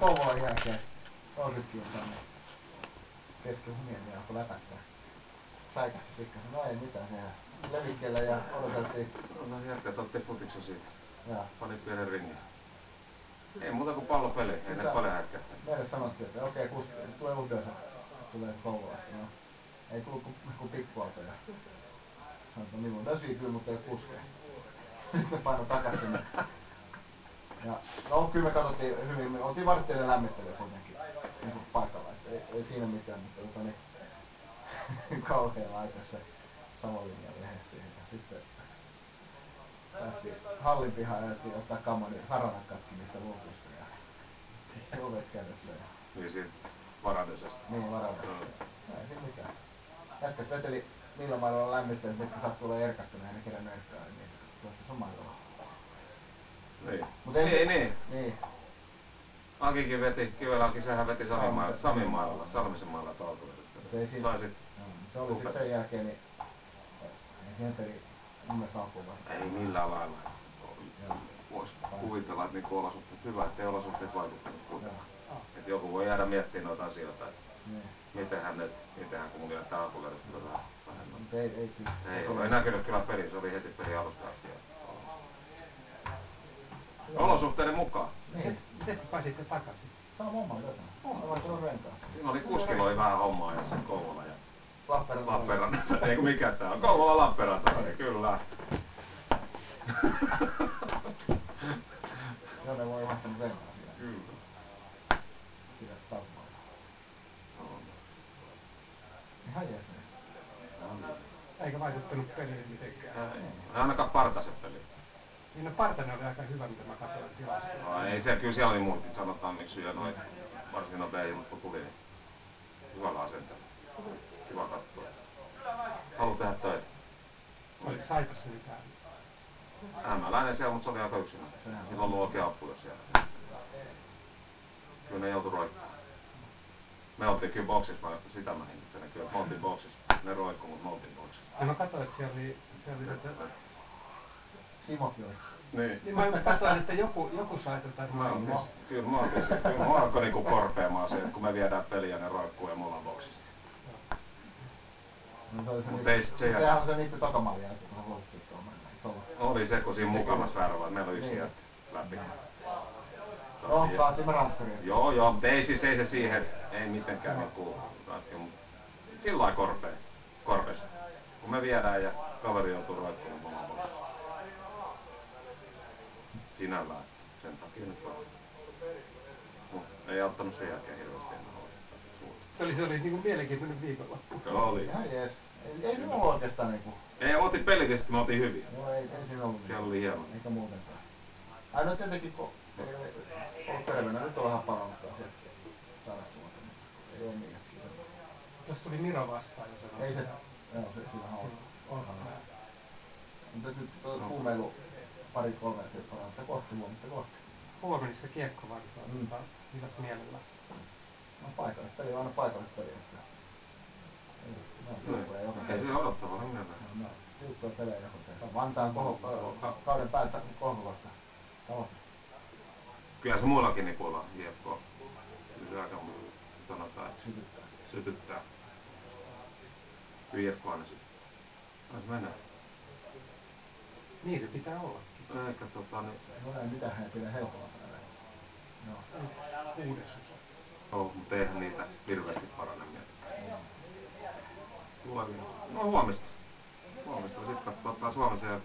Kouvolan jälkeen 30 kilsaa, niin kesken niin alkoi läpättää. Säikästi pikkasen, no ei mitään, sehän levikkeellä ja odoteltiin. No jätkät otti futiksen siitä. Ja Pani pienen ringin. Ei muuta kuin pallopeli, ei ne paljon hätkähtä. meille sanottiin, että okei, kuski, tulee Uhdessa, tulee se Kouvolasta. No, ei tullut kuin, kuin pikkuauto ja sanoin, että minulla on vesi kyllä, mutta ei kuskeja. Nyt ne paino takas sinne. Ja, no kyllä me katsottiin hyvin, me oltiin varttijoiden lämmittelyä kuitenkin niin kuin paikalla, että ei, ei, siinä mitään, mutta tota, niin, kauhean laite se Savonlinjan lehe siihen. Ja sitten lähti hallin pihaan ja ajettiin ottaa kamman ja saranat katki niistä luukuista ja ovet kädessä ja Niin siitä varadisesta. niin varaudussa. Ei siinä mitään. Jätkät veteli millä mailla lämmittelyt, mitkä sattuu olla erkattuneet ja ne kerännyt erkkaa, niin se on se sama tavalla. Niin. Mut ei Niin, niin. Niin, Akikin veti, Kivelaki, sehän veti Samimaalla, Salmisen- Samimaalla, Salmisen maalla talkuudesta. Mutta ei siinä- Sai sit, joo, se oli sitten sen jälkeen, niin ei peli mun mielestä vasta. ei millään lailla. Voisi kuvitella, että niinku olosuhteet, hyvä, ettei olosuhteet vaikuttanut kuitenkaan. Että joku voi jäädä miettimään noita asioita, että niin. mitenhän nyt, mitenhän kun mun mielestä tämä alkuverrasta vähän vähemmän. Mutta ei, ei kyllä. Ei ole, ei näkynyt kyllä peli, se oli heti peli alusta asti. Olosuhteiden mukaan. Niin, Miten te pääsitte takaisin? sama homma oli tässä. Mä vaan tullut renkaassa. Siinä oli kuskilla oli vähän hommaa ja sen Kouvola ja Lappeenranta. Lappeenranta. Ei kun mikä tää on. Kouvola Lappeenranta, niin kyllä. Jonne voi vaihtanut renkaa siinä. Kyllä. Siinä tappaa. On. Ihan jees. Eikä vaikuttanut peliin mitenkään. Ei ainakaan partaset peli. Niin no Partanen oli aika hyvä, mitä mä katsoin tilastoja. No, ei se, kyllä siellä oli muutkin, sanotaan miksi ja noin varsin nopea kun tuli. Niin hyvällä asenteella. Kiva katsoa. Halu tehdä töitä. Oliko Saitassa mitään? Hämäläinen siellä, mutta se oli aika yksinäinen. Sehän on. Niillä on ollut oikea appuja siellä. Kyllä ne joutui roikkumaan. Me oltiin kyllä boksissa, mä sitä mä ihmettelen kyllä. Me oltiin boksissa. Ne roikkuu, mutta me oltiin boksissa. Ja mä katsoin, että siellä oli, siellä oli Niin. Niin mä katsoin, että joku, joku sai tätä Mä ruokaa. kyllä mä oltiin, kyllä mä alkoi niinku korpeamaan se, että kun me viedään peliä, ne roikkuu ja me ollaan boksista. No, se oli se niitä- sen Sehän on se takamalli jälkeen, kun sitten. Se on- Oli se, kun siinä mukavassa väärällä, meillä oli yksi Niin. läpi. No, saatiin me. Joo, joo, mutta ei siis ei se siihen, ei mitenkään niinku sillä lailla korpea, korpes. Kun me viedään ja kaveri joutuu roikkumaan oman boksissa. Sinällään, sen takia nyt vaan. Mut ei auttanut sen jälkeen hirveästi enää hoitaa. Se oli, se oli niinku mielenkiintoinen viikonloppu. Joo, oli. Ihan jees. Ei, ei siinä ollut oikeastaan niinku. Ei, ja sitten me oltiin hyviä. Joo, ei, ei siinä ollut. Siellä oli hieno. Eikä muutenkaan. Ainoa tietenkin, kun ei ole ollut terveenä, nyt on vähän parannut taas sairastumatta, mutta ei ole niin. Tuossa tuli Miro vastaan ja sanoi, Ei se, joo, se, sillä on. siinä on olkapää. Mutta nyt tuo kuumeilu pari kolme se parannut, se kohti huomista kohti. Huomenissa kiekko vartaan, Mm. mm. mitäs mielellä? No paikallista peliä, on aina paikallista peliä. Että... Ei, tiukkoja joka Ei peli. se odottava hyvä. Ne on tiukkoja pelejä joka peli. Vantaan koho, ka- kauden päältä kohduvatta. Tavoite. Kyllä se muillakin nipuilla hiekkoa. Kyllä se aika sanotaan, että Sytyttää. sytyttää. Kyllä hiekko aina sytyttää. Se menee. Niin se pitää ollakin. Eikä tota niin, No ei mitään, hän ei pidä helpolla. Kuudesosa. oh, mutta eihän niitä hirveästi parane. No huomista. Huomista sitten katsotaan taas huomenna.